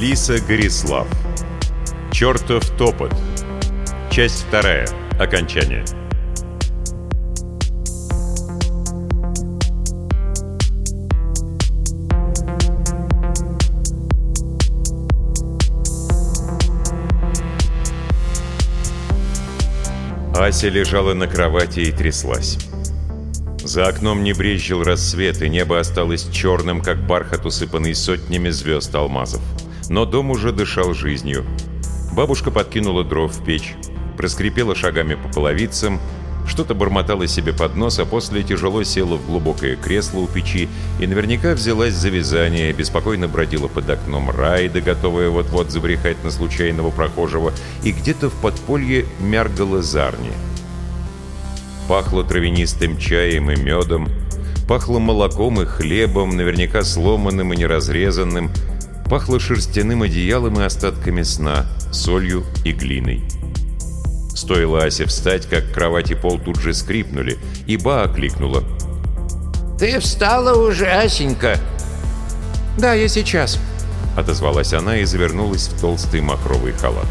Алиса Горислав. Чертов топот. Часть вторая. Окончание. Ася лежала на кровати и тряслась. За окном не брезжил рассвет, и небо осталось черным, как бархат, усыпанный сотнями звезд алмазов. Но дом уже дышал жизнью. Бабушка подкинула дров в печь, проскрипела шагами по половицам, что-то бормотала себе под нос, а после тяжело села в глубокое кресло у печи и наверняка взялась за вязание, беспокойно бродила под окном Райда, готовая вот-вот забрехать на случайного прохожего, и где-то в подполье мяргала Зарни. Пахло травянистым чаем и медом, пахло молоком и хлебом, наверняка сломанным и неразрезанным, пахло шерстяным одеялом и остатками сна, солью и глиной. Стоило Асе встать, как кровать и пол тут же скрипнули, и Ба окликнула. «Ты встала уже, Асенька?» «Да, я сейчас», — отозвалась она и завернулась в толстый махровый халат.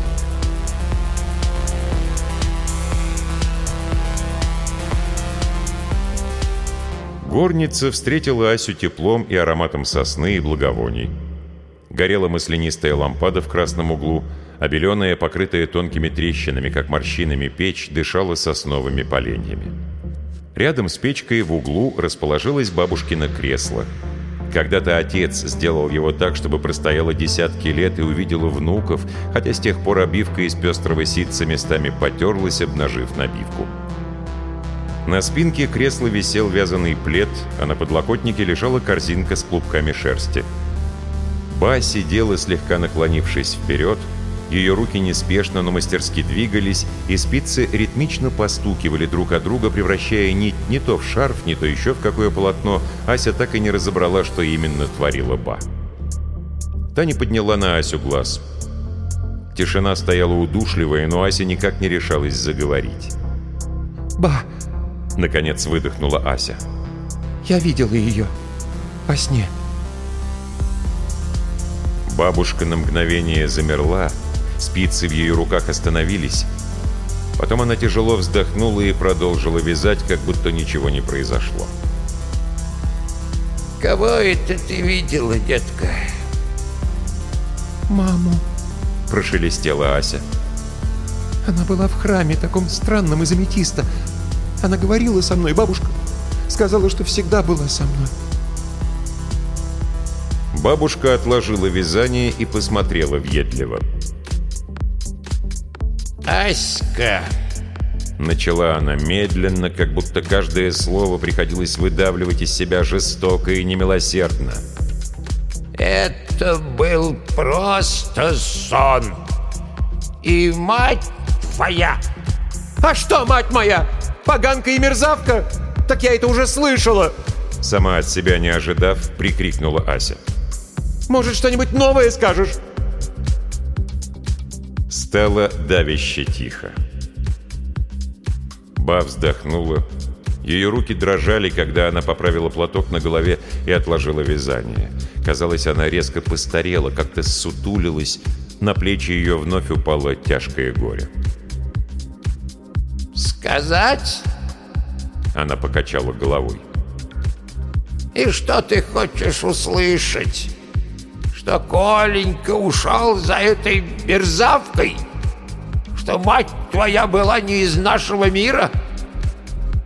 Горница встретила Асю теплом и ароматом сосны и благовоний. Горела маслянистая лампада в красном углу — а беленая, покрытая тонкими трещинами, как морщинами печь, дышала сосновыми поленьями. Рядом с печкой в углу расположилось бабушкино кресло. Когда-то отец сделал его так, чтобы простояло десятки лет и увидела внуков, хотя с тех пор обивка из пестрого ситца местами потерлась, обнажив набивку. На спинке кресла висел вязаный плед, а на подлокотнике лежала корзинка с клубками шерсти. Ба сидела, слегка наклонившись вперед, ее руки неспешно, но мастерски двигались, и спицы ритмично постукивали друг от друга, превращая нить не то в шарф, не то еще в какое полотно. Ася так и не разобрала, что именно творила Ба. Таня подняла на Асю глаз. Тишина стояла удушливая, но Ася никак не решалась заговорить. «Ба!» — наконец выдохнула Ася. «Я видела ее. Во сне». Бабушка на мгновение замерла, Спицы в ее руках остановились. Потом она тяжело вздохнула и продолжила вязать, как будто ничего не произошло. «Кого это ты видела, детка?» «Маму», — прошелестела Ася. «Она была в храме, таком странном из аметиста. Она говорила со мной, бабушка. Сказала, что всегда была со мной». Бабушка отложила вязание и посмотрела въедливо. «Аська!» Начала она медленно, как будто каждое слово приходилось выдавливать из себя жестоко и немилосердно. «Это был просто сон. И мать твоя...» «А что, мать моя? Поганка и мерзавка? Так я это уже слышала!» Сама от себя не ожидав, прикрикнула Ася. «Может, что-нибудь новое скажешь?» Стало давяще тихо. Ба вздохнула. Ее руки дрожали, когда она поправила платок на голове и отложила вязание. Казалось, она резко постарела, как-то сутулилась. На плечи ее вновь упало тяжкое горе. «Сказать?» Она покачала головой. «И что ты хочешь услышать?» Что Коленька ушел за этой мерзавкой? Что мать твоя была не из нашего мира?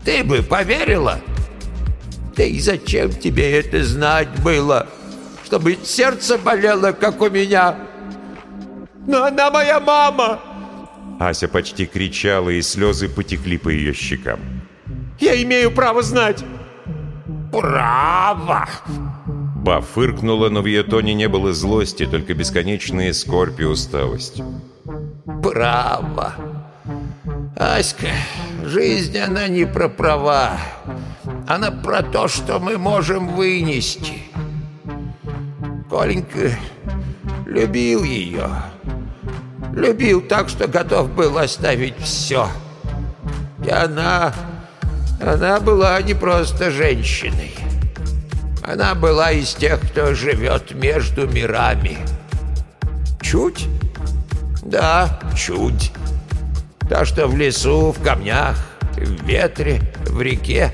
Ты бы поверила? Да и зачем тебе это знать было? Чтобы сердце болело, как у меня? Но она моя мама!» Ася почти кричала, и слезы потекли по ее щекам. «Я имею право знать!» «Право!» Ба фыркнула, но в ее тоне не было злости, только бесконечные скорбь и усталость. «Право! Аська, жизнь она не про права. Она про то, что мы можем вынести. Коленька любил ее. Любил так, что готов был оставить все. И она... Она была не просто женщиной. Она была из тех, кто живет между мирами. Чуть? Да, чуть. Та, что в лесу, в камнях, в ветре, в реке.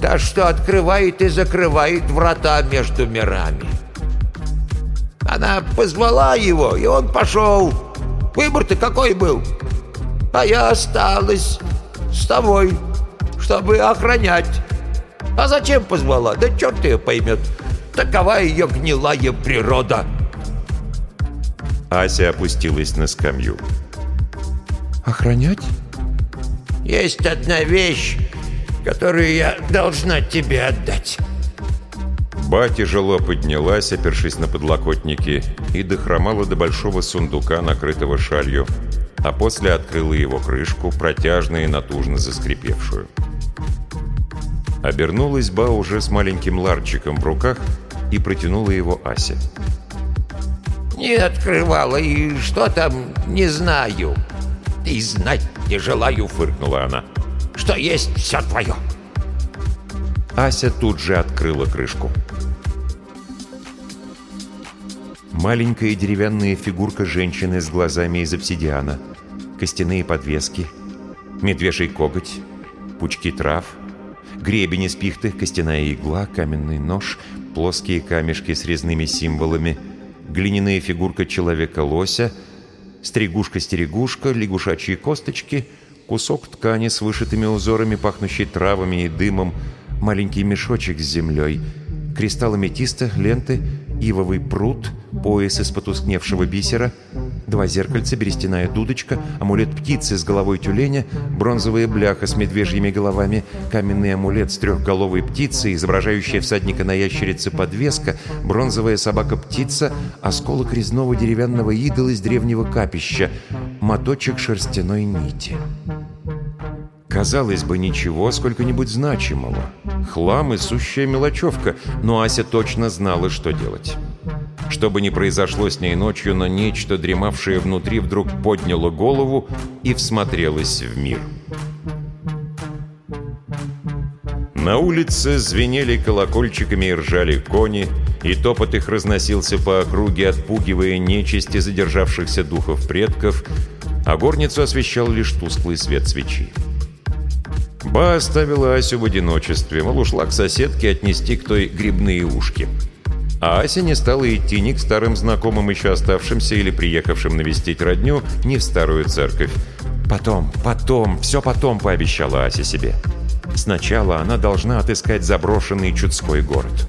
Та, что открывает и закрывает врата между мирами. Она позвала его, и он пошел. Выбор-то какой был? А я осталась с тобой, чтобы охранять. А зачем позвала? Да черт ее поймет. Такова ее гнилая природа. Ася опустилась на скамью. Охранять? Есть одна вещь, которую я должна тебе отдать. Ба тяжело поднялась, опершись на подлокотники, и дохромала до большого сундука, накрытого шалью, а после открыла его крышку, протяжно и натужно заскрипевшую. Обернулась Ба уже с маленьким ларчиком в руках и протянула его Асе. Не открывала, и что там, не знаю. И знать не желаю, фыркнула она. Что есть все твое. Ася тут же открыла крышку. Маленькая деревянная фигурка женщины с глазами из обсидиана, костяные подвески, медвежий коготь, пучки трав, гребень из пихты, костяная игла, каменный нож, плоские камешки с резными символами, глиняная фигурка человека-лося, стригушка-стерегушка, лягушачьи косточки, кусок ткани с вышитыми узорами, пахнущий травами и дымом, маленький мешочек с землей, кристалл аметиста, ленты — ивовый пруд, пояс из потускневшего бисера, два зеркальца, берестяная дудочка, амулет птицы с головой тюленя, бронзовая бляха с медвежьими головами, каменный амулет с трехголовой птицей, изображающая всадника на ящерице подвеска, бронзовая собака-птица, осколок резного деревянного идола из древнего капища, моточек шерстяной нити. Казалось бы, ничего сколько-нибудь значимого. Хлам и сущая мелочевка, но Ася точно знала, что делать. Что бы ни произошло с ней ночью, но нечто, дремавшее внутри, вдруг подняло голову и всмотрелось в мир. На улице звенели колокольчиками и ржали кони, и топот их разносился по округе, отпугивая нечисти задержавшихся духов предков, а горницу освещал лишь тусклый свет свечи. Ба оставила Асю в одиночестве, мол, ушла к соседке отнести к той грибные ушки. А Ася не стала идти ни к старым знакомым, еще оставшимся или приехавшим навестить родню, ни в старую церковь. «Потом, потом, все потом», — пообещала Ася себе. «Сначала она должна отыскать заброшенный Чудской город».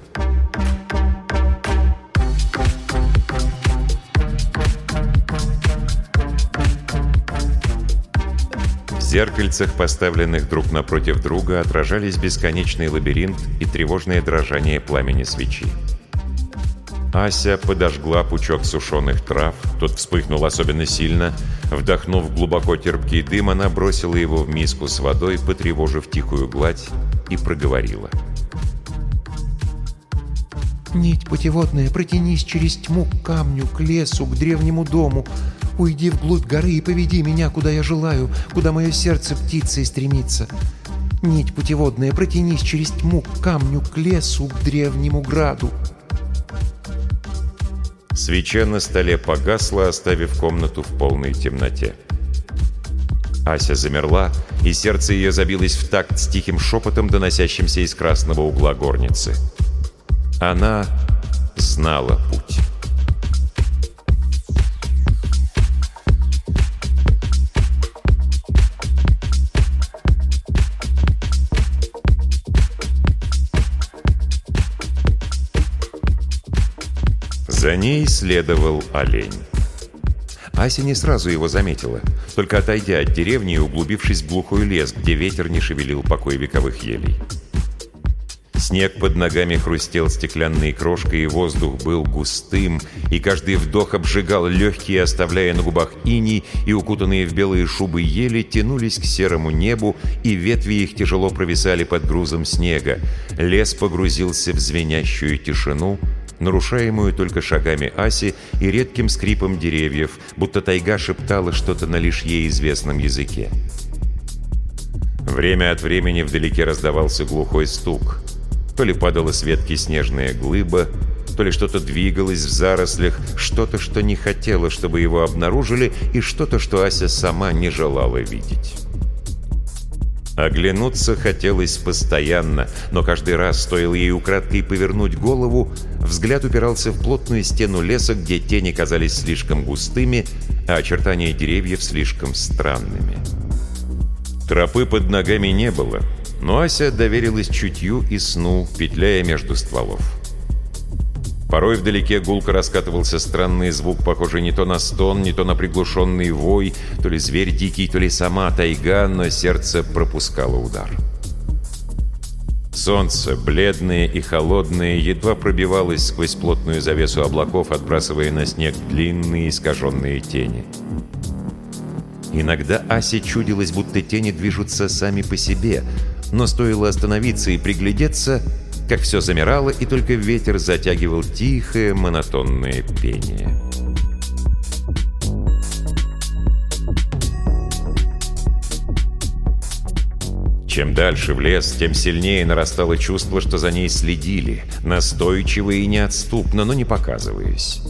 зеркальцах, поставленных друг напротив друга, отражались бесконечный лабиринт и тревожное дрожание пламени свечи. Ася подожгла пучок сушеных трав, тот вспыхнул особенно сильно. Вдохнув глубоко терпкий дым, она бросила его в миску с водой, потревожив тихую гладь, и проговорила. «Нить путеводная, протянись через тьму к камню, к лесу, к древнему дому, Уйди вглубь горы и поведи меня, куда я желаю, куда мое сердце птицей стремится. Нить путеводная, протянись через тьму к камню, к лесу, к древнему граду». Свеча на столе погасла, оставив комнату в полной темноте. Ася замерла, и сердце ее забилось в такт с тихим шепотом, доносящимся из красного угла горницы. Она знала путь. За ней следовал олень. Ася не сразу его заметила, только отойдя от деревни и углубившись в глухой лес, где ветер не шевелил покой вековых елей. Снег под ногами хрустел стеклянной крошкой, и воздух был густым, и каждый вдох обжигал легкие, оставляя на губах иней, и укутанные в белые шубы ели тянулись к серому небу, и ветви их тяжело провисали под грузом снега. Лес погрузился в звенящую тишину — нарушаемую только шагами Аси и редким скрипом деревьев, будто тайга шептала что-то на лишь ей известном языке. Время от времени вдалеке раздавался глухой стук. То ли падала с ветки снежная глыба, то ли что-то двигалось в зарослях, что-то, что не хотело, чтобы его обнаружили, и что-то, что Ася сама не желала видеть. Оглянуться хотелось постоянно, но каждый раз, стоило ей украдкой повернуть голову, взгляд упирался в плотную стену леса, где тени казались слишком густыми, а очертания деревьев слишком странными. Тропы под ногами не было, но Ася доверилась чутью и сну, петляя между стволов. Порой вдалеке гулко раскатывался странный звук, похожий не то на стон, не то на приглушенный вой, то ли зверь дикий, то ли сама тайга, но сердце пропускало удар. Солнце, бледное и холодное, едва пробивалось сквозь плотную завесу облаков, отбрасывая на снег длинные искаженные тени. Иногда Асе чудилось, будто тени движутся сами по себе, но стоило остановиться и приглядеться — как все замирало, и только ветер затягивал тихое монотонное пение. Чем дальше в лес, тем сильнее нарастало чувство, что за ней следили, настойчиво и неотступно, но не показываясь.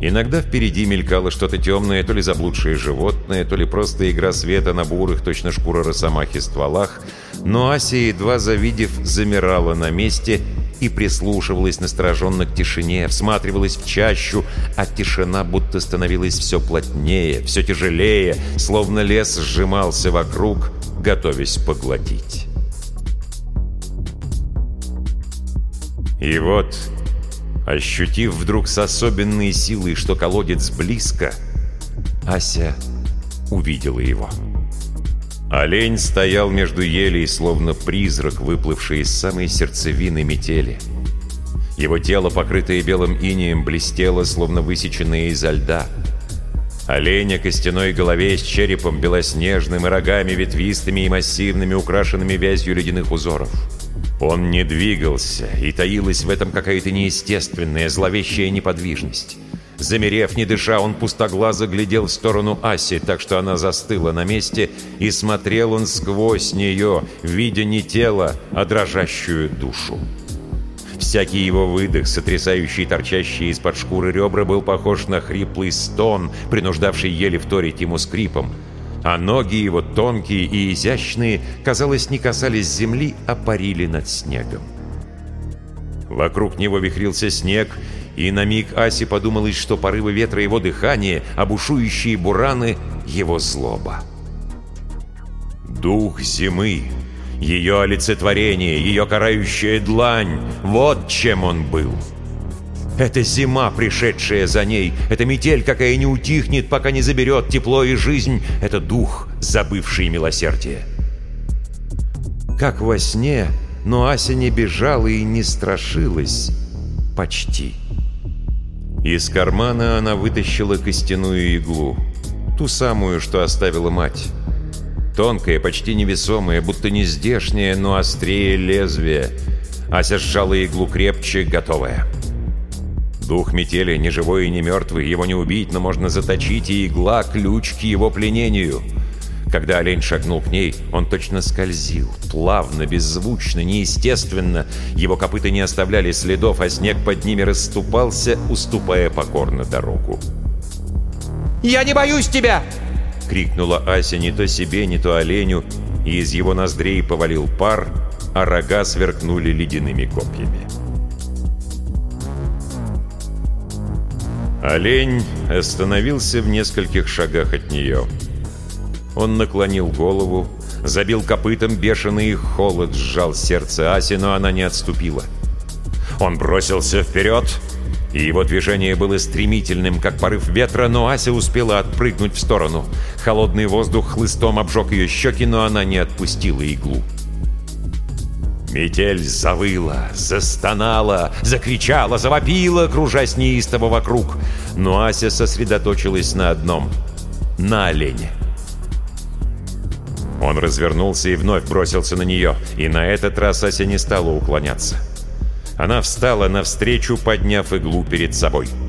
Иногда впереди мелькало что-то темное, то ли заблудшее животное, то ли просто игра света на бурых, точно шкура росомахи стволах, но Ася, едва завидев, замирала на месте и прислушивалась настороженно к тишине, всматривалась в чащу, а тишина будто становилась все плотнее, все тяжелее, словно лес сжимался вокруг, готовясь поглотить. И вот Ощутив вдруг с особенной силой, что колодец близко, Ася увидела его. Олень стоял между елей, словно призрак, выплывший из самой сердцевины метели. Его тело, покрытое белым инеем, блестело, словно высеченное изо льда. Олень о костяной голове с черепом белоснежным и рогами ветвистыми и массивными, украшенными вязью ледяных узоров. Он не двигался, и таилась в этом какая-то неестественная, зловещая неподвижность. Замерев, не дыша, он пустоглазо глядел в сторону Аси, так что она застыла на месте, и смотрел он сквозь нее, видя не тело, а дрожащую душу. Всякий его выдох, сотрясающий торчащие из-под шкуры ребра, был похож на хриплый стон, принуждавший еле вторить ему скрипом а ноги его, тонкие и изящные, казалось, не касались земли, а парили над снегом. Вокруг него вихрился снег, и на миг Аси подумалось, что порывы ветра его дыхание, обушующие бураны — его злоба. Дух зимы, ее олицетворение, ее карающая длань — вот чем он был — это зима, пришедшая за ней. Это метель, какая не утихнет, пока не заберет тепло и жизнь. Это дух, забывший милосердие. Как во сне, но Ася не бежала и не страшилась. Почти. Из кармана она вытащила костяную иглу. Ту самую, что оставила мать. Тонкая, почти невесомая, будто не здешняя, но острее лезвия. Ася сжала иглу крепче, готовая. Дух метели не живой и не мертвый, его не убить, но можно заточить, и игла — ключ к его пленению. Когда олень шагнул к ней, он точно скользил, плавно, беззвучно, неестественно. Его копыта не оставляли следов, а снег под ними расступался, уступая покорно дорогу. «Я не боюсь тебя!» — крикнула Ася не то себе, не то оленю, и из его ноздрей повалил пар, а рога сверкнули ледяными копьями. Олень остановился в нескольких шагах от нее. Он наклонил голову, забил копытом бешеный холод, сжал сердце Аси, но она не отступила. Он бросился вперед, и его движение было стремительным, как порыв ветра, но Ася успела отпрыгнуть в сторону. Холодный воздух хлыстом обжег ее щеки, но она не отпустила иглу. Метель завыла, застонала, закричала, завопила, кружась неистово вокруг. Но Ася сосредоточилась на одном — на олене. Он развернулся и вновь бросился на нее, и на этот раз Ася не стала уклоняться. Она встала навстречу, подняв иглу перед собой. —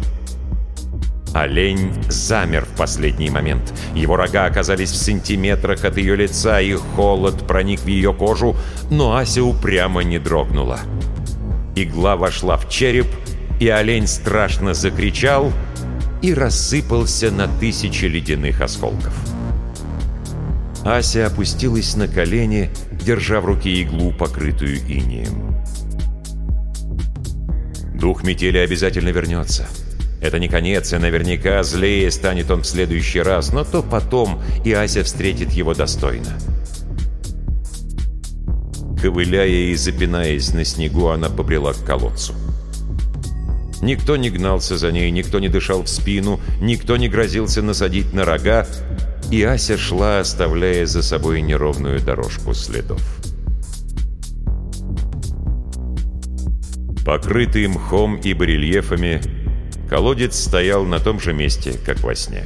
Олень замер в последний момент. Его рога оказались в сантиметрах от ее лица, и холод проник в ее кожу, но Ася упрямо не дрогнула. Игла вошла в череп, и олень страшно закричал и рассыпался на тысячи ледяных осколков. Ася опустилась на колени, держа в руке иглу, покрытую инеем. Дух метели обязательно вернется. Это не конец, и наверняка злее станет он в следующий раз, но то потом, и Ася встретит его достойно. Ковыляя и запинаясь на снегу, она побрела к колодцу. Никто не гнался за ней, никто не дышал в спину, никто не грозился насадить на рога, и Ася шла, оставляя за собой неровную дорожку следов. Покрытый мхом и барельефами, колодец стоял на том же месте, как во сне.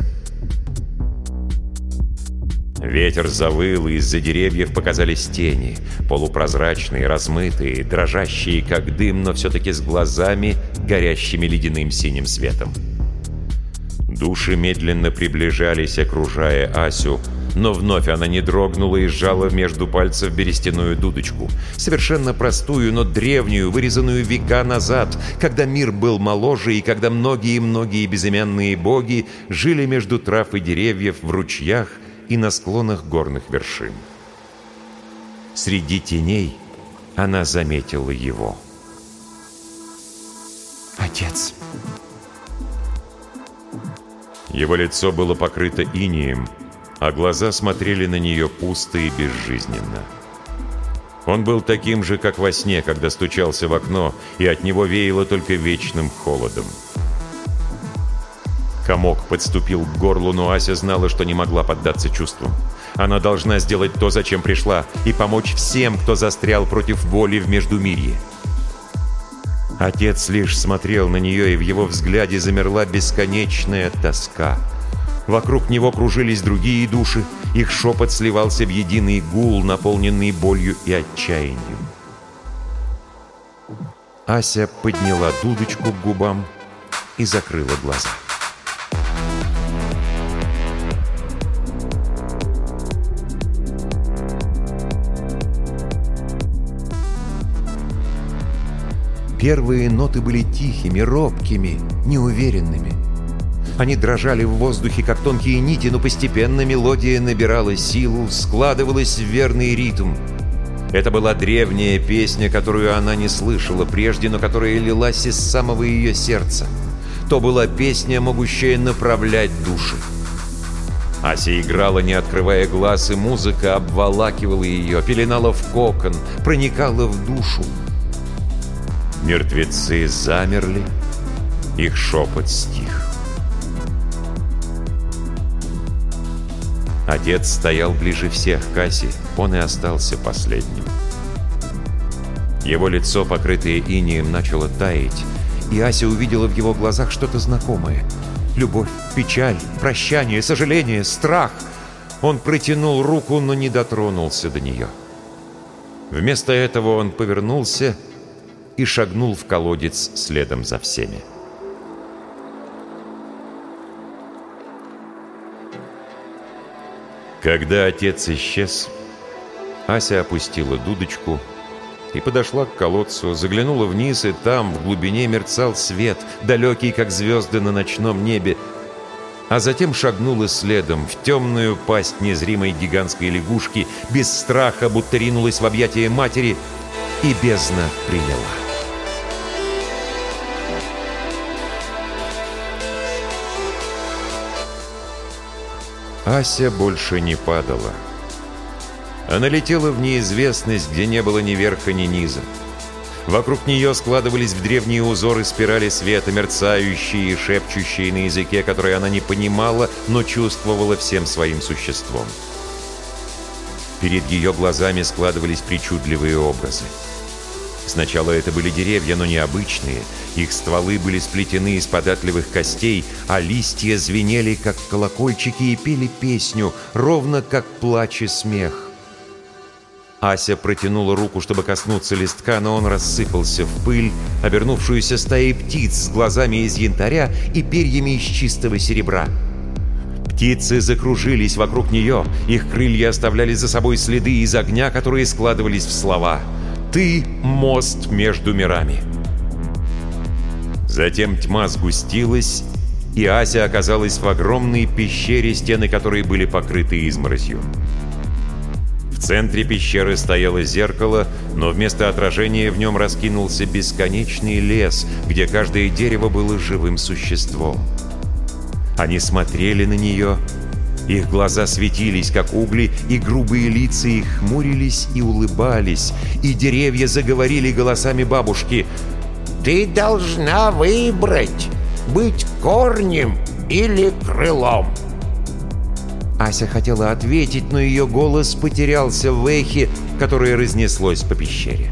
Ветер завыл, и из-за деревьев показались тени, полупрозрачные, размытые, дрожащие, как дым, но все-таки с глазами, горящими ледяным синим светом. Души медленно приближались, окружая Асю, но вновь она не дрогнула и сжала между пальцев берестяную дудочку. Совершенно простую, но древнюю, вырезанную века назад, когда мир был моложе и когда многие-многие безымянные боги жили между трав и деревьев в ручьях и на склонах горных вершин. Среди теней она заметила его. «Отец!» Его лицо было покрыто инием, а глаза смотрели на нее пусто и безжизненно. Он был таким же, как во сне, когда стучался в окно, и от него веяло только вечным холодом. Комок подступил к горлу, но Ася знала, что не могла поддаться чувствам. Она должна сделать то, зачем пришла, и помочь всем, кто застрял против воли в Междумирье. Отец лишь смотрел на нее, и в его взгляде замерла бесконечная тоска. Вокруг него кружились другие души, их шепот сливался в единый гул, наполненный болью и отчаянием. Ася подняла дудочку к губам и закрыла глаза. Первые ноты были тихими, робкими, неуверенными. Они дрожали в воздухе, как тонкие нити, но постепенно мелодия набирала силу, складывалась в верный ритм. Это была древняя песня, которую она не слышала прежде, но которая лилась из самого ее сердца. То была песня, могущая направлять души. Ася играла, не открывая глаз, и музыка обволакивала ее, пеленала в кокон, проникала в душу. Мертвецы замерли, их шепот стих. Отец стоял ближе всех к Асе, он и остался последним. Его лицо, покрытое инеем, начало таять, и Ася увидела в его глазах что-то знакомое. Любовь, печаль, прощание, сожаление, страх. Он протянул руку, но не дотронулся до нее. Вместо этого он повернулся и шагнул в колодец следом за всеми. Когда отец исчез, Ася опустила дудочку и подошла к колодцу, заглянула вниз, и там, в глубине, мерцал свет, далекий, как звезды на ночном небе, а затем шагнула следом в темную пасть незримой гигантской лягушки, без страха, будто ринулась в объятия матери, и бездна приняла. Ася больше не падала. Она летела в неизвестность, где не было ни верха, ни низа. Вокруг нее складывались в древние узоры спирали света, мерцающие и шепчущие на языке, который она не понимала, но чувствовала всем своим существом. Перед ее глазами складывались причудливые образы. Сначала это были деревья, но необычные. Их стволы были сплетены из податливых костей, а листья звенели, как колокольчики, и пели песню, ровно как плач и смех. Ася протянула руку, чтобы коснуться листка, но он рассыпался в пыль, обернувшуюся стаей птиц с глазами из янтаря и перьями из чистого серебра. Птицы закружились вокруг нее, их крылья оставляли за собой следы из огня, которые складывались в слова — ты — мост между мирами. Затем тьма сгустилась, и Ася оказалась в огромной пещере, стены которой были покрыты изморозью. В центре пещеры стояло зеркало, но вместо отражения в нем раскинулся бесконечный лес, где каждое дерево было живым существом. Они смотрели на нее, их глаза светились, как угли, и грубые лица их хмурились и улыбались, и деревья заговорили голосами бабушки. «Ты должна выбрать, быть корнем или крылом». Ася хотела ответить, но ее голос потерялся в эхе, которое разнеслось по пещере.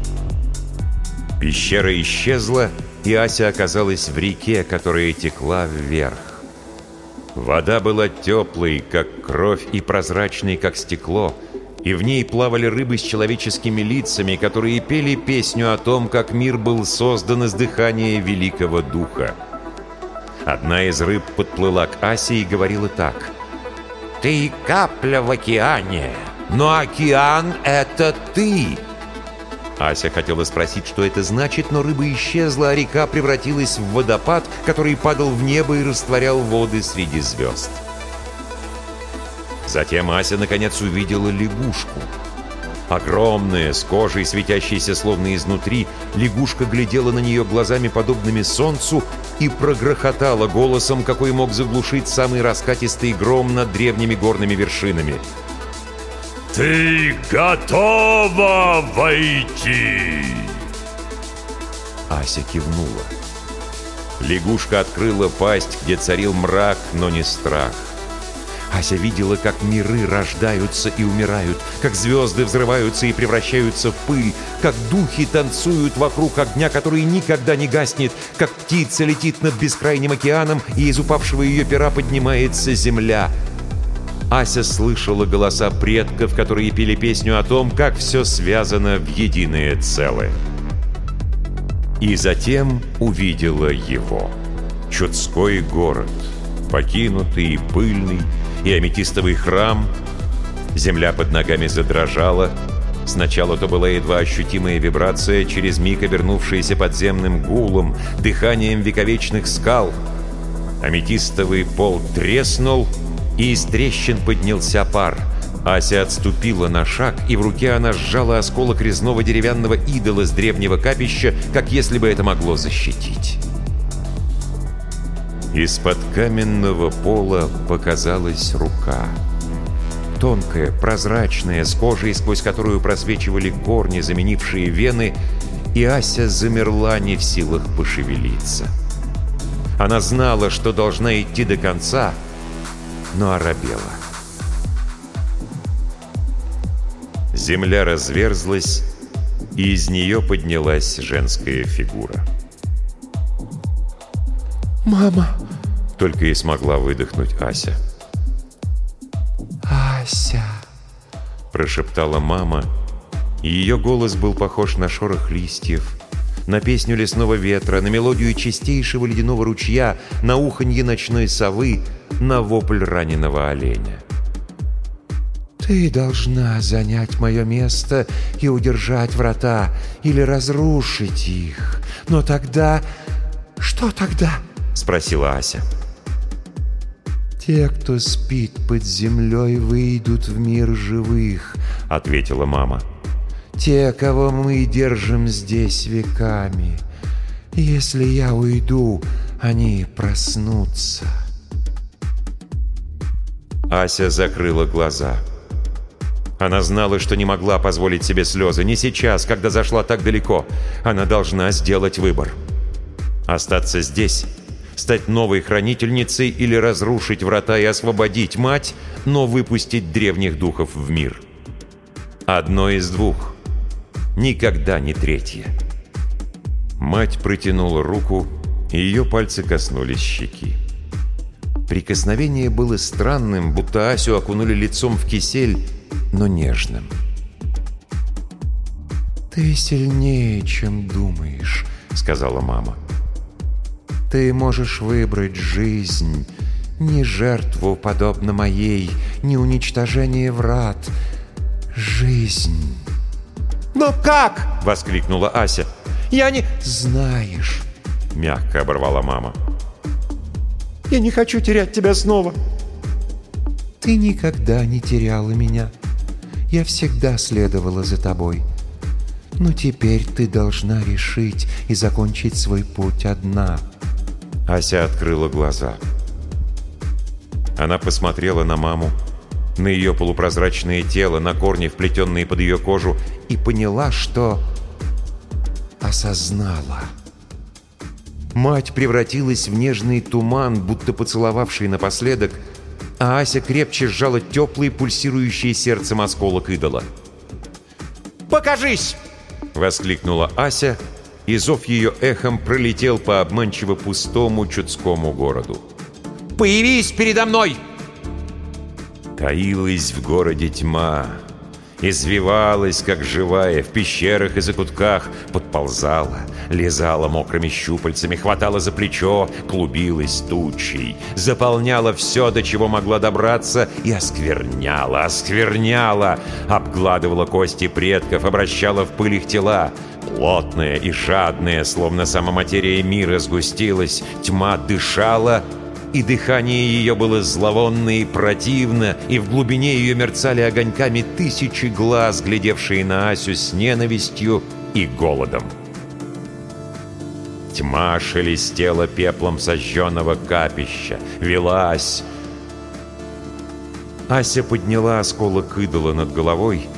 Пещера исчезла, и Ася оказалась в реке, которая текла вверх. Вода была теплой, как кровь, и прозрачной, как стекло, и в ней плавали рыбы с человеческими лицами, которые пели песню о том, как мир был создан из дыхания Великого Духа. Одна из рыб подплыла к Асе и говорила так. «Ты капля в океане, но океан — это ты!» Ася хотела спросить, что это значит, но рыба исчезла, а река превратилась в водопад, который падал в небо и растворял воды среди звезд. Затем Ася наконец увидела лягушку. Огромная, с кожей, светящейся словно изнутри, лягушка глядела на нее глазами, подобными солнцу, и прогрохотала голосом, какой мог заглушить самый раскатистый гром над древними горными вершинами — «Ты готова войти?» Ася кивнула. Лягушка открыла пасть, где царил мрак, но не страх. Ася видела, как миры рождаются и умирают, как звезды взрываются и превращаются в пыль, как духи танцуют вокруг огня, который никогда не гаснет, как птица летит над бескрайним океаном, и из упавшего ее пера поднимается земля — Ася слышала голоса предков, которые пели песню о том, как все связано в единое целое. И затем увидела его. Чудской город, покинутый и пыльный, и аметистовый храм. Земля под ногами задрожала. Сначала то была едва ощутимая вибрация, через миг обернувшаяся подземным гулом, дыханием вековечных скал. Аметистовый пол треснул — и из трещин поднялся пар. Ася отступила на шаг, и в руке она сжала осколок резного деревянного идола с древнего капища, как если бы это могло защитить. Из-под каменного пола показалась рука. Тонкая, прозрачная, с кожей, сквозь которую просвечивали корни, заменившие вены, и Ася замерла не в силах пошевелиться. Она знала, что должна идти до конца — но оробела. Земля разверзлась, и из нее поднялась женская фигура. «Мама!» — только и смогла выдохнуть Ася. «Ася!» — прошептала мама, и ее голос был похож на шорох листьев, на песню лесного ветра, на мелодию чистейшего ледяного ручья, на уханье ночной совы, на вопль раненого оленя. «Ты должна занять мое место и удержать врата, или разрушить их. Но тогда... Что тогда?» — спросила Ася. «Те, кто спит под землей, выйдут в мир живых», — ответила мама. «Те, кого мы держим здесь веками. Если я уйду, они проснутся». Ася закрыла глаза. Она знала, что не могла позволить себе слезы. Не сейчас, когда зашла так далеко. Она должна сделать выбор. Остаться здесь, стать новой хранительницей или разрушить врата и освободить мать, но выпустить древних духов в мир. Одно из двух. Никогда не третье. Мать протянула руку, и ее пальцы коснулись щеки. Прикосновение было странным, будто Асю окунули лицом в кисель, но нежным. «Ты сильнее, чем думаешь», — сказала мама. «Ты можешь выбрать жизнь, не жертву, подобно моей, не уничтожение врат. Жизнь». «Но как?» — воскликнула Ася. «Я не...» «Знаешь, — мягко оборвала мама. «Я не хочу терять тебя снова!» «Ты никогда не теряла меня. Я всегда следовала за тобой. Но теперь ты должна решить и закончить свой путь одна». Ася открыла глаза. Она посмотрела на маму, на ее полупрозрачное тело, на корни, вплетенные под ее кожу, и поняла, что осознала. Мать превратилась в нежный туман, будто поцеловавший напоследок, а Ася крепче сжала теплый, пульсирующий сердцем осколок идола. «Покажись!» — воскликнула Ася, и зов ее эхом пролетел по обманчиво пустому чудскому городу. «Появись передо мной!» Таилась в городе тьма, извивалась, как живая, в пещерах и закутках, подползала, лизала мокрыми щупальцами, хватала за плечо, клубилась тучей, заполняла все, до чего могла добраться, и оскверняла, оскверняла, обгладывала кости предков, обращала в пыль их тела. Плотная и жадная, словно сама материя мира сгустилась, тьма дышала — и дыхание ее было зловонно и противно, и в глубине ее мерцали огоньками тысячи глаз, глядевшие на Асю с ненавистью и голодом. Тьма шелестела пеплом сожженного капища, велась. Ася подняла осколок идола над головой,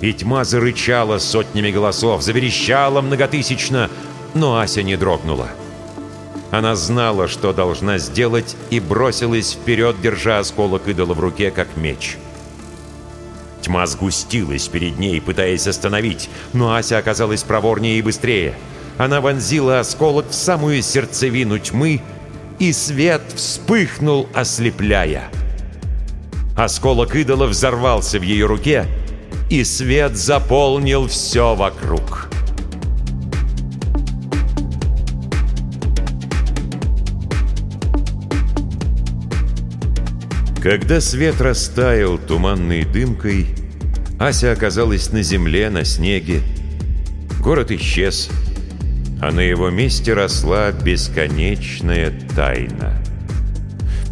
и тьма зарычала сотнями голосов, заверещала многотысячно, но Ася не дрогнула. — она знала, что должна сделать, и бросилась вперед, держа осколок идола в руке, как меч. Тьма сгустилась перед ней, пытаясь остановить, но Ася оказалась проворнее и быстрее. Она вонзила осколок в самую сердцевину тьмы, и свет вспыхнул, ослепляя. Осколок идола взорвался в ее руке, и свет заполнил все вокруг. Когда свет растаял туманной дымкой, Ася оказалась на земле, на снеге. Город исчез, а на его месте росла бесконечная тайна.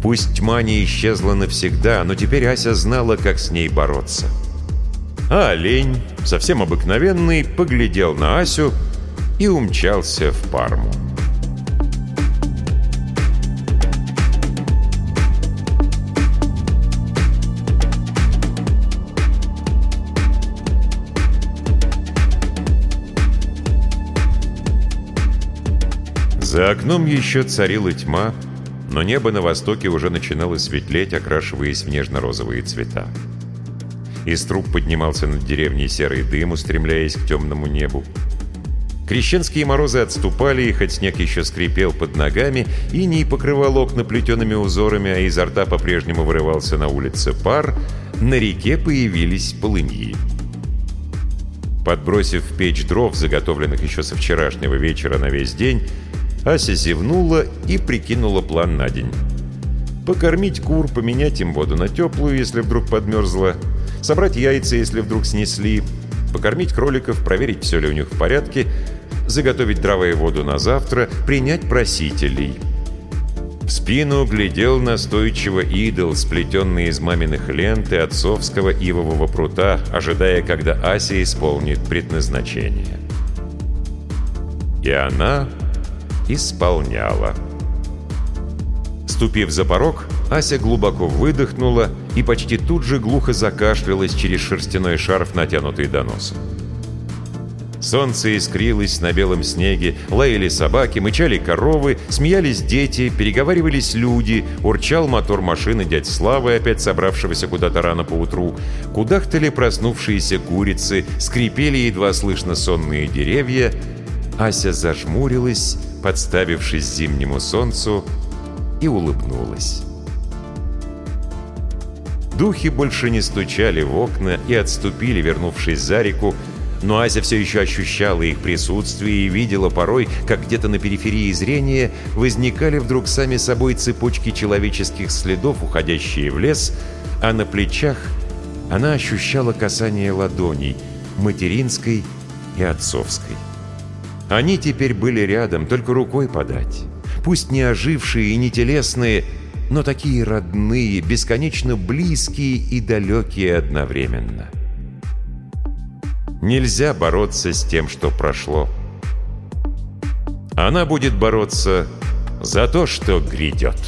Пусть тьма не исчезла навсегда, но теперь Ася знала, как с ней бороться. А олень, совсем обыкновенный, поглядел на Асю и умчался в Парму. За окном еще царила тьма, но небо на востоке уже начинало светлеть, окрашиваясь в нежно-розовые цвета. Из труб поднимался над деревней серый дым, устремляясь к темному небу. Крещенские морозы отступали, и хоть снег еще скрипел под ногами, и не покрывал окна плетеными узорами, а изо рта по-прежнему вырывался на улице пар, на реке появились полыньи. Подбросив в печь дров, заготовленных еще со вчерашнего вечера на весь день, Ася зевнула и прикинула план на день. Покормить кур, поменять им воду на теплую, если вдруг подмерзла, собрать яйца, если вдруг снесли, покормить кроликов, проверить, все ли у них в порядке, заготовить дрова и воду на завтра, принять просителей. В спину глядел настойчиво идол, сплетенный из маминых лент и отцовского ивового прута, ожидая, когда Ася исполнит предназначение. И она исполняла. Ступив за порог, Ася глубоко выдохнула и почти тут же глухо закашлялась через шерстяной шарф, натянутый до носа. Солнце искрилось на белом снеге, лаяли собаки, мычали коровы, смеялись дети, переговаривались люди, урчал мотор машины дядь Славы, опять собравшегося куда-то рано поутру, кудахтали проснувшиеся курицы, скрипели едва слышно сонные деревья. Ася зажмурилась, подставившись зимнему солнцу, и улыбнулась. Духи больше не стучали в окна и отступили, вернувшись за реку, но Ася все еще ощущала их присутствие и видела порой, как где-то на периферии зрения возникали вдруг сами собой цепочки человеческих следов, уходящие в лес, а на плечах она ощущала касание ладоней, материнской и отцовской. Они теперь были рядом, только рукой подать. Пусть не ожившие и не телесные, но такие родные, бесконечно близкие и далекие одновременно. Нельзя бороться с тем, что прошло. Она будет бороться за то, что грядет.